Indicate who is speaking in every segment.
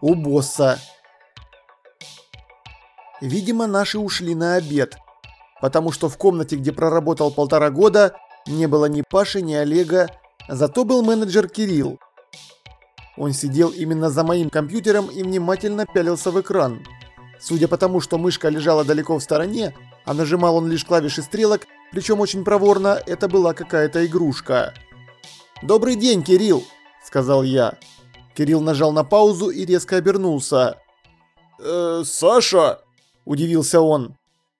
Speaker 1: у босса. Видимо, наши ушли на обед, потому что в комнате, где проработал полтора года, не было ни Паши, ни Олега, зато был менеджер Кирилл. Он сидел именно за моим компьютером и внимательно пялился в экран. Судя по тому, что мышка лежала далеко в стороне, а нажимал он лишь клавиши стрелок, причем очень проворно, это была какая-то игрушка. «Добрый день, Кирилл!» – сказал я. Кирилл нажал на паузу и резко обернулся.
Speaker 2: «Э, «Саша?» – удивился он.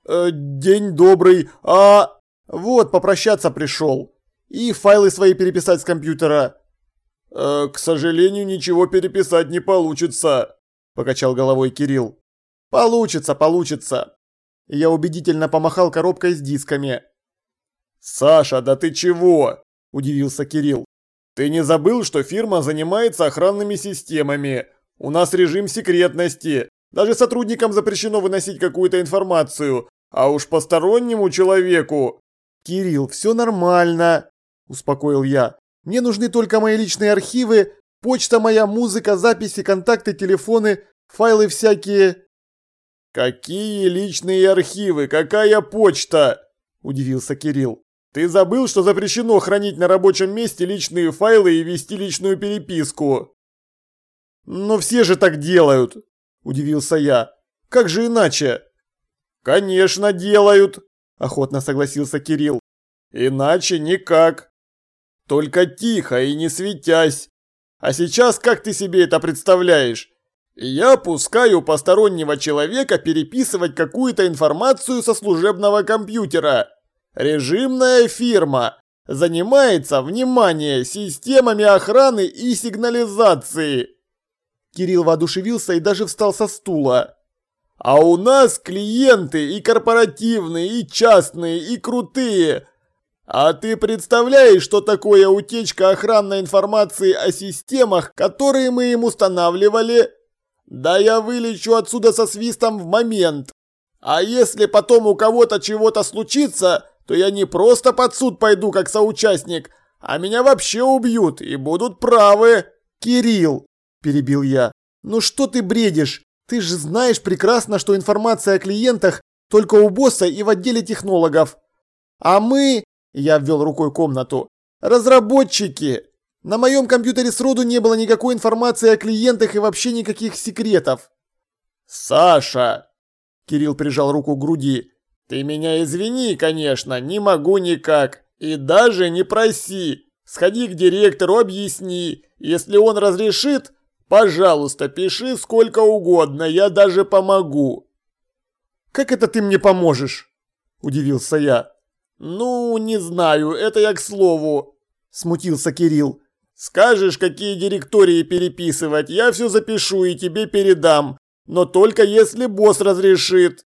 Speaker 1: «Э, «День добрый, а...» «Вот, попрощаться пришел. И файлы свои переписать с компьютера».
Speaker 2: «Э, «К сожалению, ничего переписать не получится», – покачал головой Кирилл.
Speaker 1: «Получится, получится». Я убедительно помахал коробкой с дисками.
Speaker 2: «Саша, да ты чего?» – удивился Кирилл. «Ты не забыл, что фирма занимается охранными системами? У нас режим секретности. Даже сотрудникам запрещено выносить какую-то информацию. А уж постороннему человеку...»
Speaker 1: «Кирилл, все нормально», – успокоил я. «Мне нужны только мои личные архивы, почта моя, музыка, записи, контакты, телефоны, файлы всякие...»
Speaker 2: «Какие личные архивы? Какая почта?» – удивился Кирилл. Ты забыл, что запрещено хранить на рабочем месте личные файлы и вести личную переписку?
Speaker 1: Но все же так делают, удивился я. Как же иначе?
Speaker 2: Конечно, делают, охотно согласился Кирилл. Иначе никак. Только тихо и не светясь. А сейчас как ты себе это представляешь? Я пускаю постороннего человека переписывать какую-то информацию со служебного компьютера. Режимная фирма занимается, внимание, системами охраны и сигнализации.
Speaker 1: Кирилл воодушевился и даже встал со стула.
Speaker 2: А у нас клиенты и корпоративные, и частные, и крутые. А ты представляешь, что такое утечка охранной информации о системах, которые мы им устанавливали? Да я вылечу отсюда со свистом в момент. А если потом у кого-то чего-то случится, то я не просто под суд пойду как соучастник, а меня вообще убьют и будут правы.
Speaker 1: Кирилл, перебил я, ну что ты бредишь? Ты же знаешь прекрасно, что информация о клиентах только у босса и в отделе технологов. А мы, я ввел рукой комнату, разработчики. На моем компьютере сроду не было никакой информации о клиентах и вообще никаких секретов.
Speaker 2: Саша, Кирилл прижал руку к груди. Ты меня извини, конечно, не могу никак. И даже не проси. Сходи к директору, объясни. Если он разрешит, пожалуйста, пиши сколько угодно, я даже помогу.
Speaker 1: Как это ты мне поможешь? Удивился я.
Speaker 2: Ну, не знаю, это я к слову.
Speaker 1: Смутился Кирилл.
Speaker 2: Скажешь, какие директории переписывать, я все запишу и тебе передам. Но только если босс разрешит.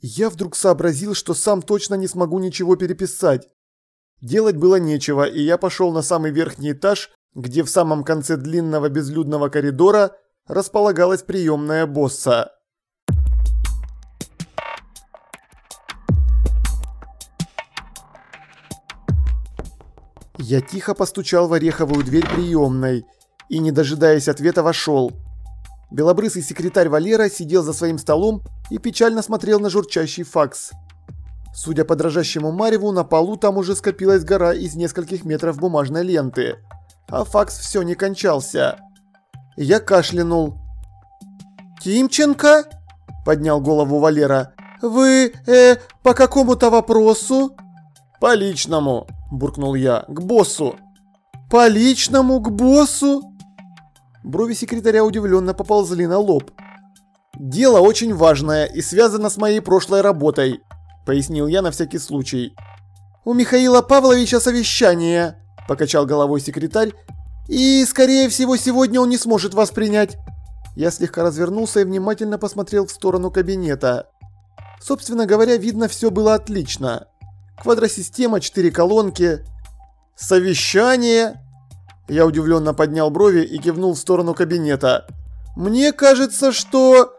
Speaker 1: Я вдруг сообразил, что сам точно не смогу ничего переписать. Делать было нечего, и я пошел на самый верхний этаж, где в самом конце длинного безлюдного коридора располагалась приемная босса. Я тихо постучал в ореховую дверь приемной и, не дожидаясь ответа, вошел. Белобрысый секретарь Валера сидел за своим столом и печально смотрел на журчащий факс. Судя по дрожащему мареву, на полу там уже скопилась гора из нескольких метров бумажной ленты. А факс все не кончался. Я кашлянул. «Тимченко?» – поднял голову Валера. «Вы, э, по какому-то вопросу?»
Speaker 2: «По личному», – буркнул я, – «к боссу».
Speaker 1: «По личному, к боссу?» Брови секретаря удивленно поползли на лоб. «Дело очень важное и связано с моей прошлой работой», – пояснил я на всякий случай. «У Михаила Павловича совещание», – покачал головой секретарь, «и, скорее всего, сегодня он не сможет вас принять». Я слегка развернулся и внимательно посмотрел в сторону кабинета. Собственно говоря, видно, все было отлично. Квадросистема, четыре колонки. Совещание. Я удивленно поднял брови и кивнул в сторону кабинета. Мне кажется, что...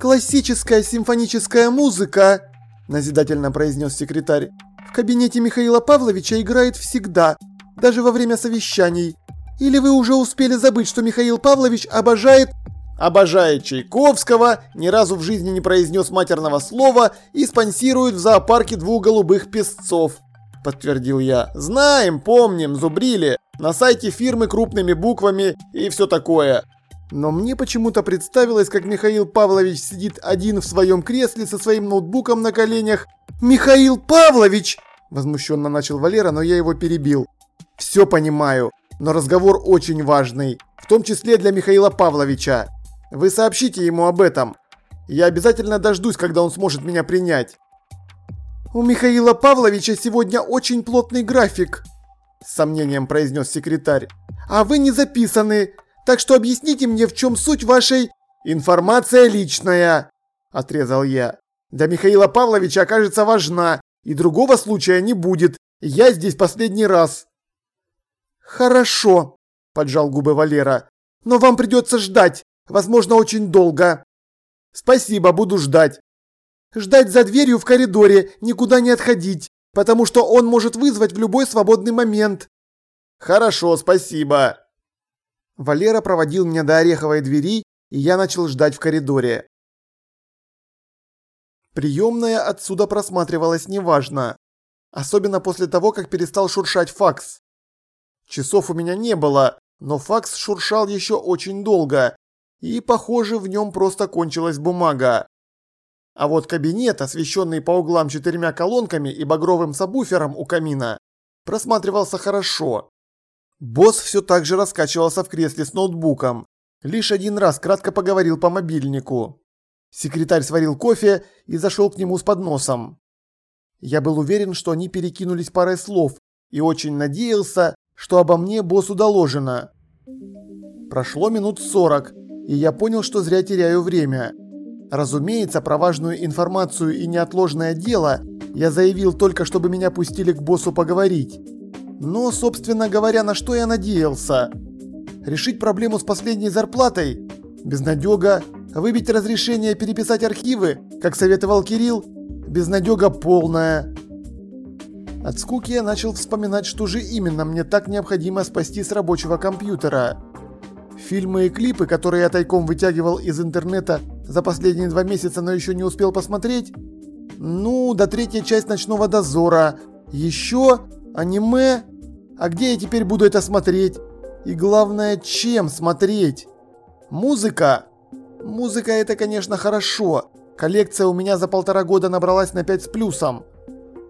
Speaker 1: «Классическая симфоническая музыка», – назидательно произнес секретарь, – «в кабинете Михаила Павловича играет всегда, даже во время совещаний. Или вы уже успели забыть, что Михаил Павлович обожает
Speaker 2: обожает Чайковского, ни разу в жизни не произнес матерного слова и спонсирует в зоопарке двух голубых песцов. Подтвердил я. Знаем, помним, зубрили. На сайте фирмы крупными буквами и все такое.
Speaker 1: Но мне почему-то представилось, как Михаил Павлович сидит один в своем кресле со своим ноутбуком на коленях. «Михаил Павлович!» – возмущенно начал Валера, но я его перебил. «Все понимаю, но разговор очень важный, в том числе для Михаила Павловича. Вы сообщите ему об этом. Я обязательно дождусь, когда он сможет меня принять. У Михаила Павловича сегодня очень плотный график, с сомнением произнес секретарь. А вы не записаны, так что объясните мне, в чем суть вашей... Информация личная, отрезал я. Для Михаила Павловича окажется важна, и другого случая не будет. Я здесь последний раз. Хорошо, поджал губы Валера. Но вам придется ждать. Возможно, очень долго. Спасибо, буду ждать. Ждать за дверью в коридоре, никуда не отходить, потому что он может вызвать в любой свободный момент.
Speaker 2: Хорошо, спасибо.
Speaker 1: Валера проводил меня до ореховой двери, и я начал ждать в коридоре. Приемная отсюда просматривалась неважно, особенно после того, как перестал шуршать факс. Часов у меня не было, но факс шуршал еще очень долго, и, похоже, в нем просто кончилась бумага. А вот кабинет, освещенный по углам четырьмя колонками и багровым сабвуфером у камина, просматривался хорошо. Босс все так же раскачивался в кресле с ноутбуком. Лишь один раз кратко поговорил по мобильнику. Секретарь сварил кофе и зашел к нему с подносом. Я был уверен, что они перекинулись парой слов и очень надеялся, что обо мне боссу доложено. Прошло минут сорок, и я понял, что зря теряю время. Разумеется, про важную информацию и неотложное дело я заявил только, чтобы меня пустили к боссу поговорить. Но, собственно говоря, на что я надеялся? Решить проблему с последней зарплатой? Безнадега. Выбить разрешение переписать архивы, как советовал Кирилл? Безнадега полная. От скуки я начал вспоминать, что же именно мне так необходимо спасти с рабочего компьютера. Фильмы и клипы, которые я тайком вытягивал из интернета за последние два месяца, но еще не успел посмотреть. Ну, до третья часть «Ночного дозора». Еще аниме. А где я теперь буду это смотреть? И главное, чем смотреть? Музыка. Музыка это, конечно, хорошо. Коллекция у меня за полтора года набралась на 5 с плюсом.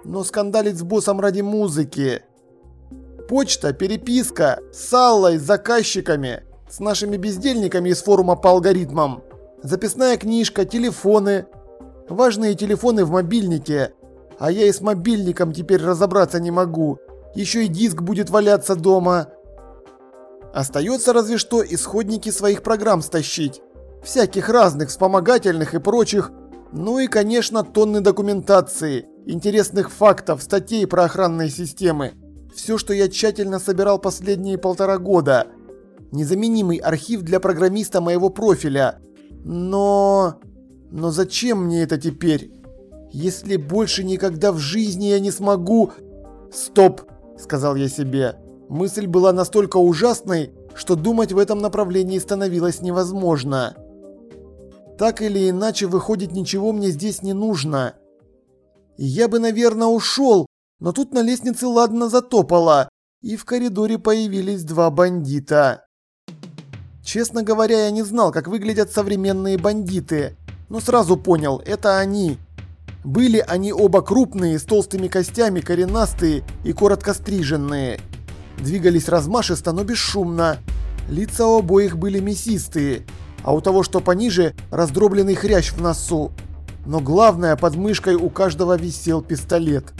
Speaker 1: Но скандалить с боссом ради музыки. Почта, переписка, с Аллой, с заказчиками с нашими бездельниками из форума по алгоритмам. Записная книжка, телефоны. Важные телефоны в мобильнике. А я и с мобильником теперь разобраться не могу. Еще и диск будет валяться дома. Остается разве что исходники своих программ стащить. Всяких разных, вспомогательных и прочих. Ну и, конечно, тонны документации, интересных фактов, статей про охранные системы. Все, что я тщательно собирал последние полтора года – Незаменимый архив для программиста моего профиля. Но... Но зачем мне это теперь? Если больше никогда в жизни я не смогу... Стоп, сказал я себе. Мысль была настолько ужасной, что думать в этом направлении становилось невозможно. Так или иначе, выходит, ничего мне здесь не нужно. я бы, наверное, ушел, но тут на лестнице ладно затопало, и в коридоре появились два бандита. Честно говоря, я не знал, как выглядят современные бандиты, но сразу понял, это они. Были они оба крупные, с толстыми костями, коренастые и коротко стриженные. Двигались размашисто, но бесшумно. Лица у обоих были мясистые, а у того, что пониже, раздробленный хрящ в носу. Но главное, под мышкой у каждого висел пистолет.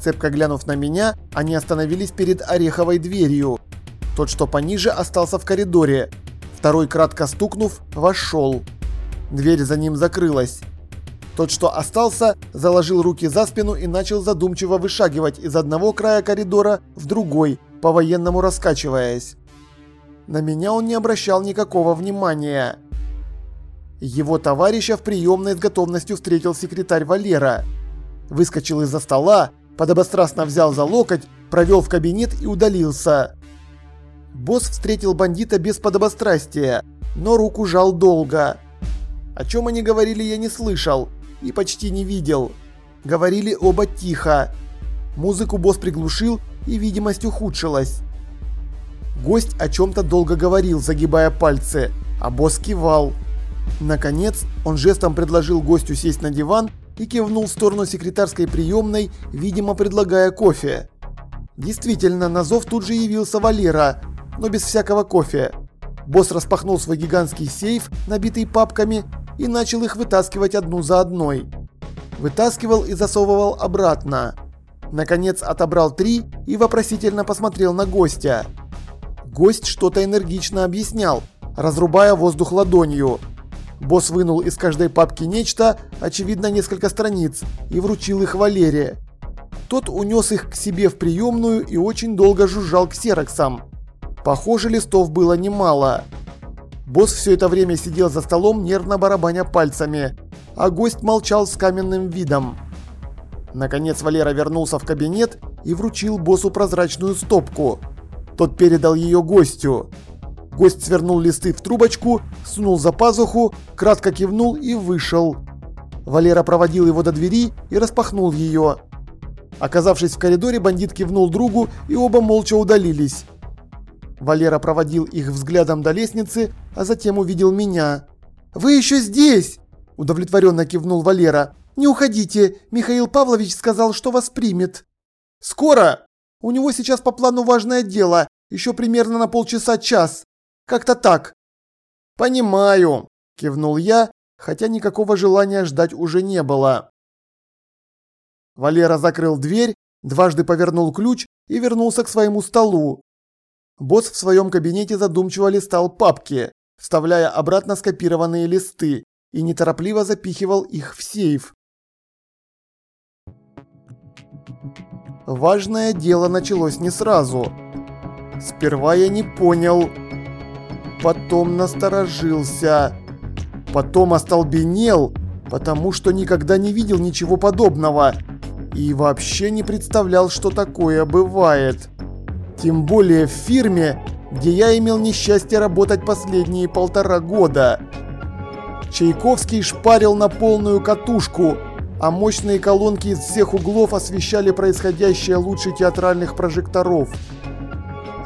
Speaker 1: Цепко глянув на меня, они остановились перед ореховой дверью. Тот, что пониже, остался в коридоре. Второй, кратко стукнув, вошел. Дверь за ним закрылась. Тот, что остался, заложил руки за спину и начал задумчиво вышагивать из одного края коридора в другой, по-военному раскачиваясь. На меня он не обращал никакого внимания. Его товарища в приемной с готовностью встретил секретарь Валера. Выскочил из-за стола, подобострастно взял за локоть, провел в кабинет и удалился. Босс встретил бандита без подобострастия, но руку жал долго. О чем они говорили, я не слышал и почти не видел. Говорили оба тихо. Музыку босс приглушил и видимость ухудшилась. Гость о чем-то долго говорил, загибая пальцы, а босс кивал. Наконец, он жестом предложил гостю сесть на диван и кивнул в сторону секретарской приемной, видимо предлагая кофе. Действительно, на зов тут же явился Валера, но без всякого кофе. Босс распахнул свой гигантский сейф, набитый папками, и начал их вытаскивать одну за одной. Вытаскивал и засовывал обратно. Наконец отобрал три и вопросительно посмотрел на гостя. Гость что-то энергично объяснял, разрубая воздух ладонью. Босс вынул из каждой папки нечто, очевидно несколько страниц, и вручил их Валере. Тот унес их к себе в приемную и очень долго жужжал ксероксом. Похоже, листов было немало. Босс все это время сидел за столом, нервно барабаня пальцами, а гость молчал с каменным видом. Наконец Валера вернулся в кабинет и вручил боссу прозрачную стопку. Тот передал ее гостю. Гость свернул листы в трубочку, сунул за пазуху, кратко кивнул и вышел. Валера проводил его до двери и распахнул ее. Оказавшись в коридоре, бандит кивнул другу и оба молча удалились. Валера проводил их взглядом до лестницы, а затем увидел меня. «Вы еще здесь!» – удовлетворенно кивнул Валера. «Не уходите, Михаил Павлович сказал, что вас примет». «Скоро! У него сейчас по плану важное дело, еще примерно на полчаса-час. Как-то так». «Понимаю», – кивнул я, хотя никакого желания ждать уже не было. Валера закрыл дверь, дважды повернул ключ и вернулся к своему столу. Босс в своем кабинете задумчиво листал папки, вставляя обратно скопированные листы и неторопливо запихивал их в сейф. Важное дело началось не сразу. Сперва я не понял, потом насторожился, потом остолбенел, потому что никогда не видел ничего подобного и вообще не представлял, что такое бывает. Тем более в фирме, где я имел несчастье работать последние полтора года. Чайковский шпарил на полную катушку, а мощные колонки из всех углов освещали происходящее лучше театральных прожекторов.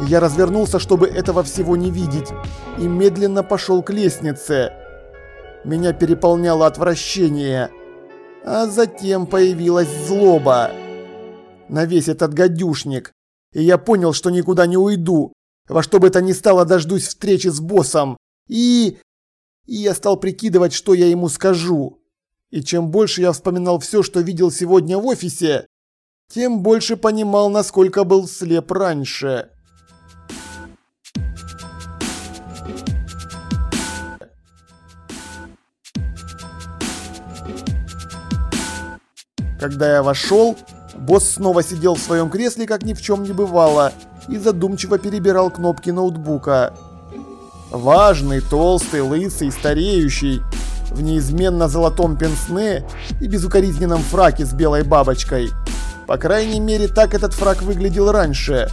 Speaker 1: Я развернулся, чтобы этого всего не видеть, и медленно пошел к лестнице. Меня переполняло отвращение, а затем появилась злоба. На весь этот гадюшник, и я понял, что никуда не уйду. Во что бы то ни стало дождусь встречи с боссом. И... И я стал прикидывать, что я ему скажу. И чем больше я вспоминал все, что видел сегодня в офисе, тем больше понимал, насколько был слеп раньше. Когда я вошел, Босс снова сидел в своем кресле, как ни в чем не бывало, и задумчиво перебирал кнопки ноутбука. Важный, толстый, лысый, стареющий, в неизменно золотом пенсне и безукоризненном фраке с белой бабочкой. По крайней мере, так этот фрак выглядел раньше.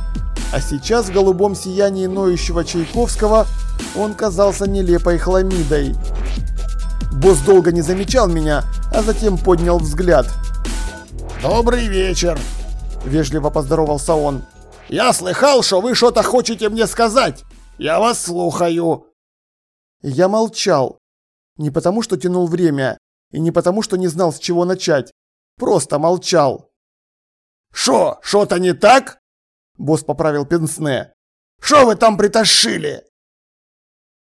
Speaker 1: А сейчас в голубом сиянии ноющего Чайковского он казался нелепой хламидой. Босс долго не замечал меня, а затем поднял взгляд –
Speaker 2: «Добрый вечер!» – вежливо поздоровался он. «Я слыхал, что вы что-то хотите мне сказать. Я вас слухаю!»
Speaker 1: Я молчал. Не потому, что тянул время, и не потому, что не знал, с чего начать. Просто молчал.
Speaker 2: «Шо, шо-то не так?» Босс поправил пенсне. «Шо вы там притащили?»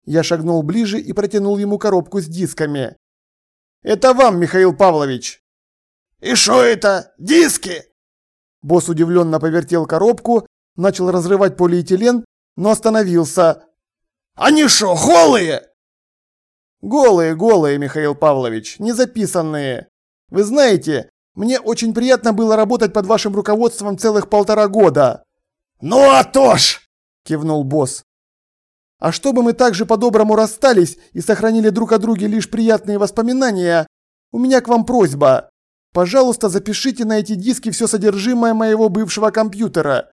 Speaker 1: Я шагнул ближе и протянул ему коробку с дисками. «Это вам, Михаил Павлович!»
Speaker 2: «И что это? Диски?»
Speaker 1: Босс удивленно повертел коробку, начал разрывать полиэтилен, но остановился.
Speaker 2: «Они что, голые?»
Speaker 1: «Голые, голые, Михаил Павлович, не записанные. Вы знаете, мне очень приятно было работать под вашим руководством целых полтора года».
Speaker 2: «Ну а то ж!» – кивнул босс.
Speaker 1: «А чтобы мы также по-доброму расстались и сохранили друг о друге лишь приятные воспоминания, у меня к вам просьба. Пожалуйста, запишите на эти диски все содержимое моего бывшего компьютера.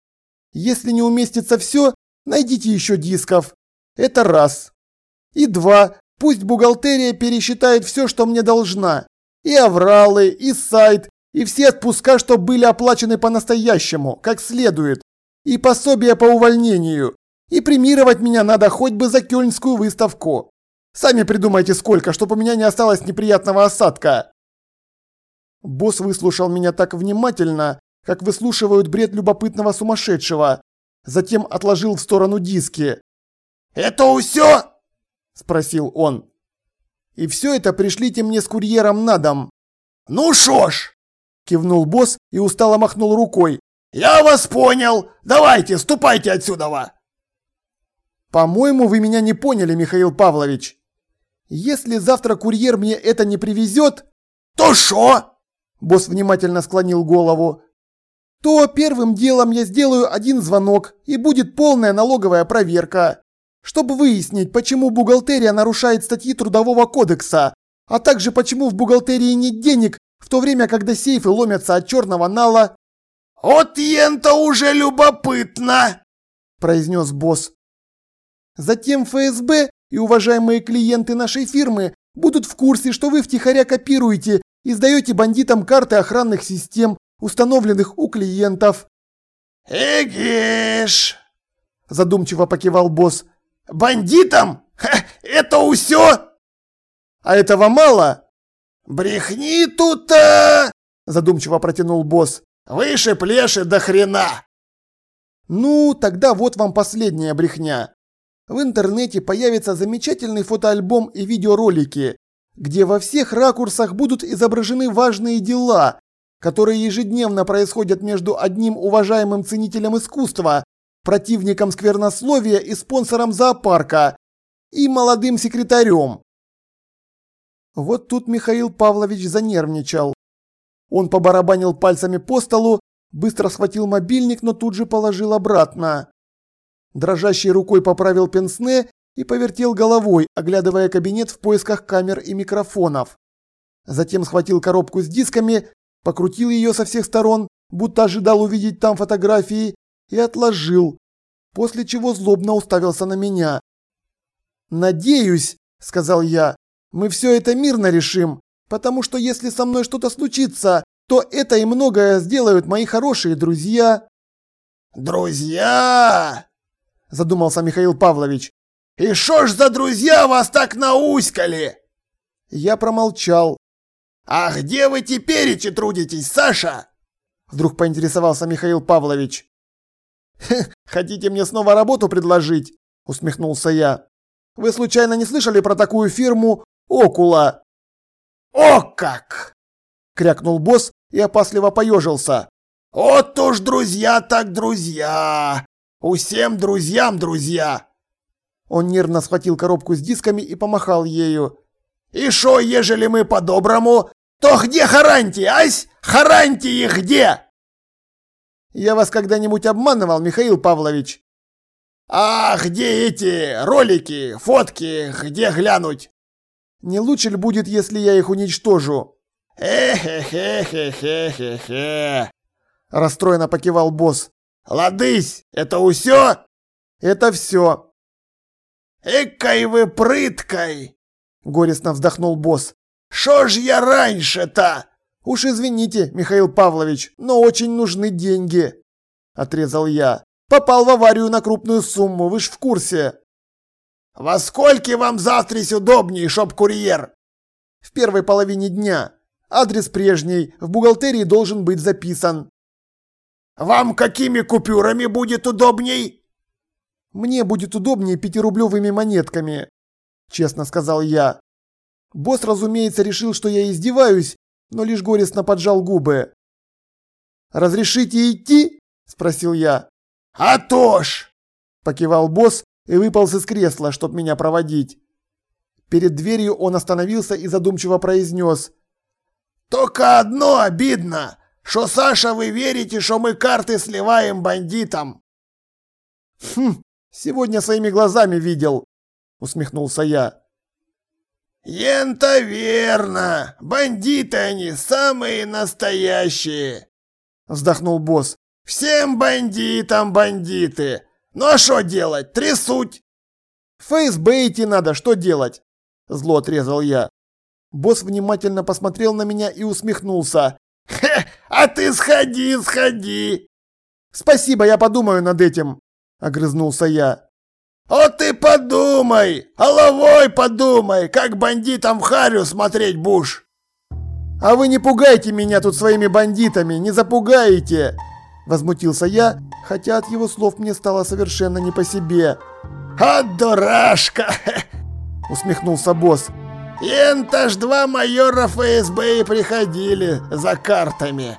Speaker 1: Если не уместится все, Найдите еще дисков. Это раз. И два. Пусть бухгалтерия пересчитает все, что мне должна. И авралы, и сайт, и все отпуска, что были оплачены по-настоящему, как следует. И пособия по увольнению. И премировать меня надо хоть бы за кёльнскую выставку. Сами придумайте сколько, чтобы у меня не осталось неприятного осадка. Босс выслушал меня так внимательно, как выслушивают бред любопытного сумасшедшего. Затем отложил в сторону диски.
Speaker 2: «Это все?»
Speaker 1: – спросил он. «И все это пришлите мне с курьером на дом».
Speaker 2: «Ну шо ж!» – кивнул босс и устало махнул рукой. «Я вас понял! Давайте, ступайте отсюда!»
Speaker 1: «По-моему, вы меня не поняли, Михаил Павлович. Если завтра курьер мне это не привезет...»
Speaker 2: «То шо?»
Speaker 1: Босс внимательно склонил голову. «То первым делом я сделаю один звонок, и будет полная налоговая проверка, чтобы выяснить, почему бухгалтерия нарушает статьи Трудового кодекса, а также почему в бухгалтерии нет денег, в то время, когда сейфы ломятся от черного нала».
Speaker 2: «Вот ента уже любопытно!» – произнес босс.
Speaker 1: Затем ФСБ и уважаемые клиенты нашей фирмы будут в курсе, что вы втихаря копируете и сдаете бандитам карты охранных систем, установленных у клиентов.
Speaker 2: «Эгеш!» – задумчиво покивал босс. «Бандитам? Ха, это усё?»
Speaker 1: «А этого мало?»
Speaker 2: «Брехни тут-то!»
Speaker 1: – задумчиво протянул босс.
Speaker 2: «Выше плеши до хрена!»
Speaker 1: «Ну, тогда вот вам последняя брехня в интернете появится замечательный фотоальбом и видеоролики, где во всех ракурсах будут изображены важные дела, которые ежедневно происходят между одним уважаемым ценителем искусства, противником сквернословия и спонсором зоопарка, и молодым секретарем. Вот тут Михаил Павлович занервничал. Он побарабанил пальцами по столу, быстро схватил мобильник, но тут же положил обратно. Дрожащей рукой поправил пенсне и повертел головой, оглядывая кабинет в поисках камер и микрофонов. Затем схватил коробку с дисками, покрутил ее со всех сторон, будто ожидал увидеть там фотографии, и отложил, после чего злобно уставился на меня. «Надеюсь», – сказал я, – «мы все это мирно решим, потому что если со мной что-то случится, то это и многое сделают мои хорошие друзья».
Speaker 2: «Друзья!»
Speaker 1: задумался Михаил Павлович.
Speaker 2: «И шо ж за друзья вас так науськали?»
Speaker 1: Я промолчал.
Speaker 2: «А где вы теперь трудитесь, Саша?»
Speaker 1: Вдруг поинтересовался Михаил Павлович. «Хотите мне снова работу предложить?» Усмехнулся я. «Вы случайно не слышали про такую фирму Окула?»
Speaker 2: «О как!»
Speaker 1: Крякнул босс и опасливо поежился.
Speaker 2: «Вот уж друзья так друзья! Усем друзьям друзья!»
Speaker 1: Он нервно схватил коробку с дисками и помахал ею.
Speaker 2: «И шо, ежели мы по-доброму, то где Харанти, ась? Харанти где?»
Speaker 1: «Я вас когда-нибудь обманывал, Михаил Павлович?»
Speaker 2: «А где эти ролики, фотки, где глянуть?»
Speaker 1: «Не лучше ли будет, если я их уничтожу?»
Speaker 2: «Эхе-хе-хе-хе-хе-хе!»
Speaker 1: Расстроенно покивал босс.
Speaker 2: Ладысь, это усё?
Speaker 1: Это всё.
Speaker 2: Экой вы прыткой!
Speaker 1: Горестно вздохнул босс.
Speaker 2: Шо ж я раньше-то?
Speaker 1: Уж извините, Михаил Павлович, но очень нужны деньги. Отрезал я. Попал в аварию на крупную сумму, вы ж в курсе.
Speaker 2: Во сколько вам завтрась удобней, шоп курьер?
Speaker 1: В первой половине дня. Адрес прежний, в бухгалтерии должен быть записан.
Speaker 2: Вам какими купюрами будет удобней?
Speaker 1: Мне будет удобнее пятирублевыми монетками, честно сказал я. Босс, разумеется, решил, что я издеваюсь, но лишь горестно поджал губы. «Разрешите идти?» – спросил я.
Speaker 2: «А то ж!»
Speaker 1: – покивал босс и выполз из кресла, чтобы меня проводить. Перед дверью он остановился и задумчиво произнес.
Speaker 2: «Только одно обидно. Что, Саша, вы верите, что мы карты сливаем бандитам?»
Speaker 1: «Хм, сегодня своими глазами видел», — усмехнулся я.
Speaker 2: «Ента верно! Бандиты они самые настоящие!»
Speaker 1: Вздохнул босс.
Speaker 2: «Всем бандитам бандиты! Ну а что делать? Трясуть.
Speaker 1: ФСБ идти надо, что делать? Зло отрезал я. Босс внимательно посмотрел на меня и усмехнулся.
Speaker 2: Хе, а ты сходи, сходи.
Speaker 1: Спасибо, я подумаю над этим, огрызнулся я.
Speaker 2: О ты подумай, головой подумай, как бандитам в харю смотреть будешь.
Speaker 1: А вы не пугайте меня тут своими бандитами, не запугаете, возмутился я, хотя от его слов мне стало совершенно не по себе.
Speaker 2: А дурашка,
Speaker 1: усмехнулся босс.
Speaker 2: Ента ж два майора ФСБ и приходили за картами.